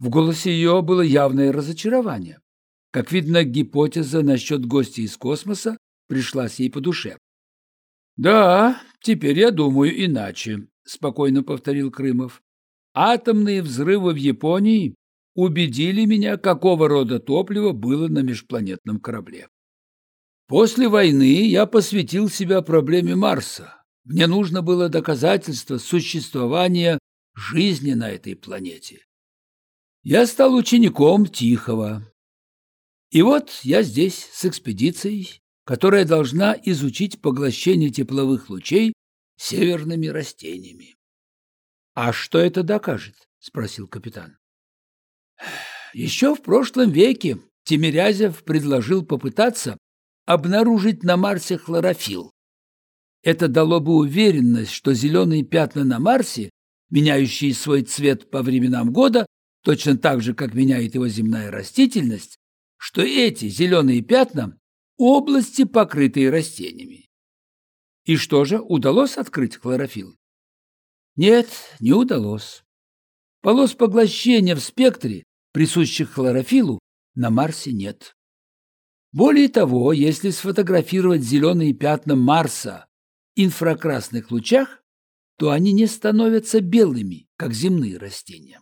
В голосе ее было явное разочарование. Как видно, гипотеза насчет гостя из космоса пришлась ей по душе. «Да, теперь я думаю иначе», — спокойно повторил Крымов. «Атомные взрывы в Японии убедили меня, какого рода топливо было на межпланетном корабле. После войны я посвятил себя проблеме Марса. Мне нужно было доказательство существования жизни на этой планете. Я стал учеником Тихого. И вот я здесь с экспедицией, которая должна изучить поглощение тепловых лучей северными растениями. «А что это докажет?» – спросил капитан. Еще в прошлом веке Тимирязев предложил попытаться обнаружить на Марсе хлорофилл. Это дало бы уверенность, что зеленые пятна на Марсе, меняющие свой цвет по временам года, точно так же, как меняет его земная растительность, что эти зеленые пятна – области, покрытые растениями. И что же, удалось открыть хлорофилл? Нет, не удалось. Полос поглощения в спектре, присущих хлорофиллу, на Марсе нет. Более того, если сфотографировать зеленые пятна Марса в инфракрасных лучах, то они не становятся белыми, как земные растения.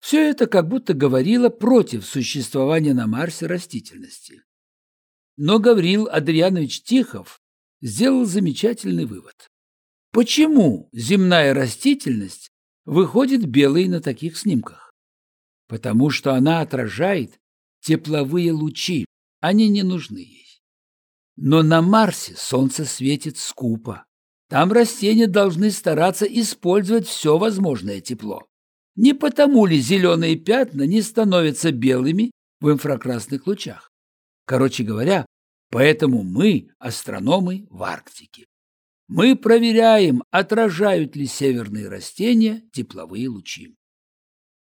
Все это как будто говорило против существования на Марсе растительности. Но Гаврил Адрианович Тихов сделал замечательный вывод. Почему земная растительность выходит белой на таких снимках? Потому что она отражает тепловые лучи, они не нужны ей. Но на Марсе солнце светит скупо. Там растения должны стараться использовать все возможное тепло. Не потому ли зеленые пятна не становятся белыми в инфракрасных лучах? Короче говоря, поэтому мы астрономы в Арктике. Мы проверяем, отражают ли северные растения тепловые лучи.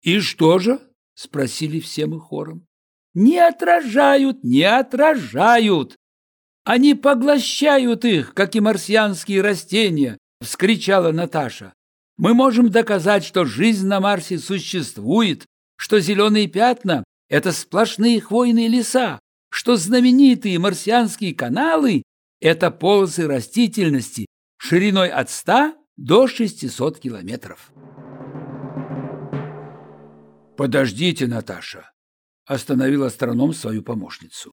«И что же?» – спросили все мы хором. Не отражают, не отражают. Они поглощают их, как и марсианские растения, вскричала Наташа. Мы можем доказать, что жизнь на Марсе существует, что зеленые пятна – это сплошные хвойные леса, что знаменитые марсианские каналы – это полосы растительности шириной от 100 до 600 километров. Подождите, Наташа, остановил астроном свою помощницу.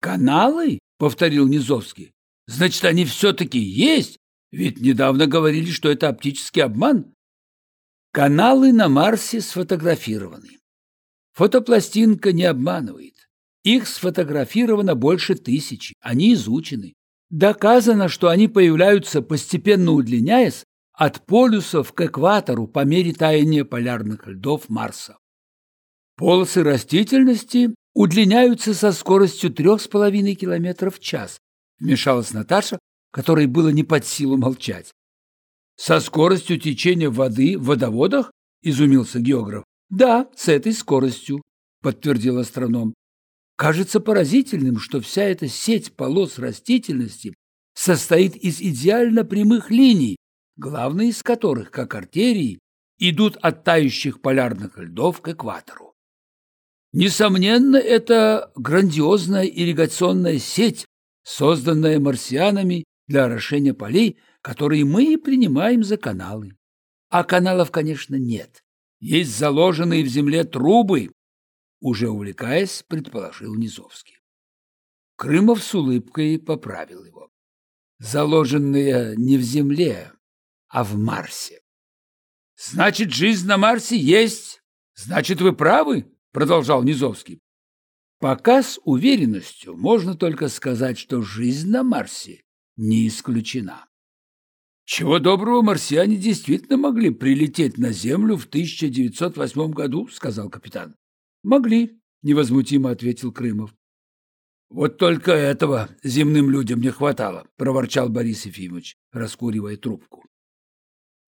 «Каналы?» — повторил Низовский. «Значит, они все-таки есть? Ведь недавно говорили, что это оптический обман». Каналы на Марсе сфотографированы. Фотопластинка не обманывает. Их сфотографировано больше тысячи, они изучены. Доказано, что они появляются, постепенно удлиняясь, от полюсов к экватору по мере таяния полярных льдов Марса. Полосы растительности удлиняются со скоростью трех с половиной километров в час, вмешалась Наташа, которой было не под силу молчать. Со скоростью течения воды в водоводах? изумился географ. Да, с этой скоростью, подтвердил астроном. Кажется поразительным, что вся эта сеть полос растительности состоит из идеально прямых линий, главные из которых, как артерии, идут от тающих полярных льдов к экватору. Несомненно, это грандиозная ирригационная сеть, созданная марсианами для орошения полей, которые мы принимаем за каналы. А каналов, конечно, нет. Есть заложенные в земле трубы, уже увлекаясь, предположил Низовский. Крымов с улыбкой поправил его. Заложенные не в земле, а в Марсе. Значит, жизнь на Марсе есть. Значит, вы правы, продолжал Низовский. Пока с уверенностью можно только сказать, что жизнь на Марсе не исключена. Чего доброго, марсиане действительно могли прилететь на Землю в 1908 году, сказал капитан. Могли, невозмутимо ответил Крымов. Вот только этого земным людям не хватало, проворчал Борис Ефимович, раскуривая трубку.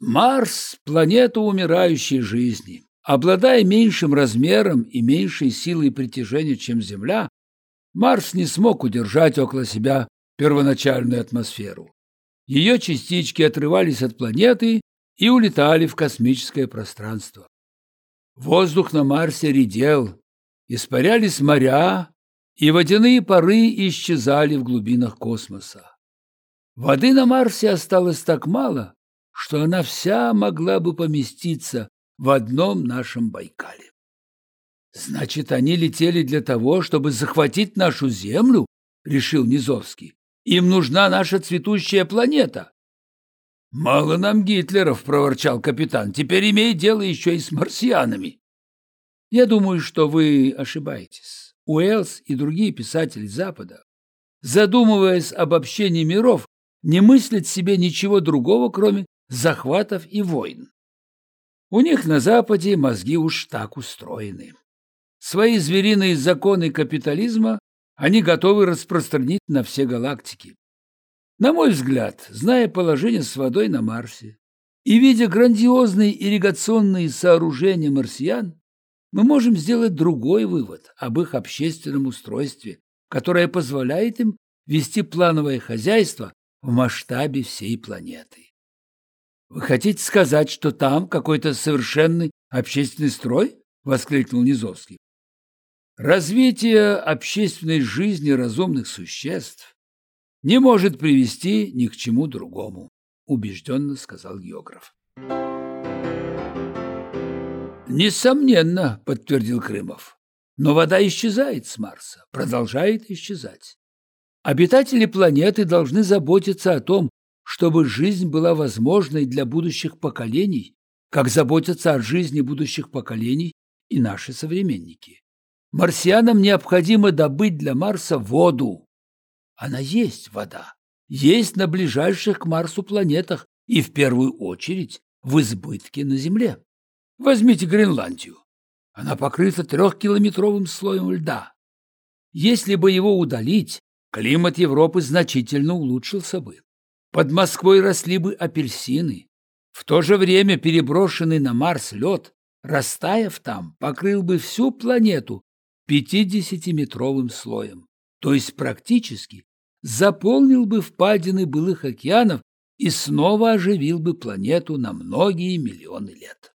Марс – планета умирающей жизни. Обладая меньшим размером и меньшей силой притяжения, чем Земля, Марс не смог удержать около себя первоначальную атмосферу. Ее частички отрывались от планеты и улетали в космическое пространство. Воздух на Марсе редел, испарялись моря, и водяные пары исчезали в глубинах космоса. Воды на Марсе осталось так мало, что она вся могла бы поместиться в одном нашем Байкале. Значит, они летели для того, чтобы захватить нашу Землю, решил Низовский. Им нужна наша цветущая планета. Мало нам Гитлеров, проворчал капитан. Теперь имеет дело еще и с марсианами. Я думаю, что вы ошибаетесь. Уэллс и другие писатели Запада, задумываясь об общении миров, не мыслят себе ничего другого, кроме захватов и войн. У них на Западе мозги уж так устроены. Свои звериные законы капитализма они готовы распространить на все галактики. На мой взгляд, зная положение с водой на Марсе и видя грандиозные ирригационные сооружения марсиан, мы можем сделать другой вывод об их общественном устройстве, которое позволяет им вести плановое хозяйство в масштабе всей планеты. Вы хотите сказать, что там какой-то совершенный общественный строй? воскликнул Низовский. Развитие общественной жизни разумных существ не может привести ни к чему другому, убежденно сказал географ. Несомненно, подтвердил Крымов. Но вода исчезает с Марса, продолжает исчезать. Обитатели планеты должны заботиться о том, чтобы жизнь была возможной для будущих поколений, как заботятся о жизни будущих поколений и наши современники. Марсианам необходимо добыть для Марса воду. Она есть вода, есть на ближайших к Марсу планетах и в первую очередь в избытке на Земле. Возьмите Гренландию. Она покрыта трехкилометровым слоем льда. Если бы его удалить, климат Европы значительно улучшился бы. Под Москвой росли бы апельсины. В то же время переброшенный на Марс лед, растаяв там, покрыл бы всю планету 50-метровым слоем, то есть практически заполнил бы впадины былых океанов и снова оживил бы планету на многие миллионы лет.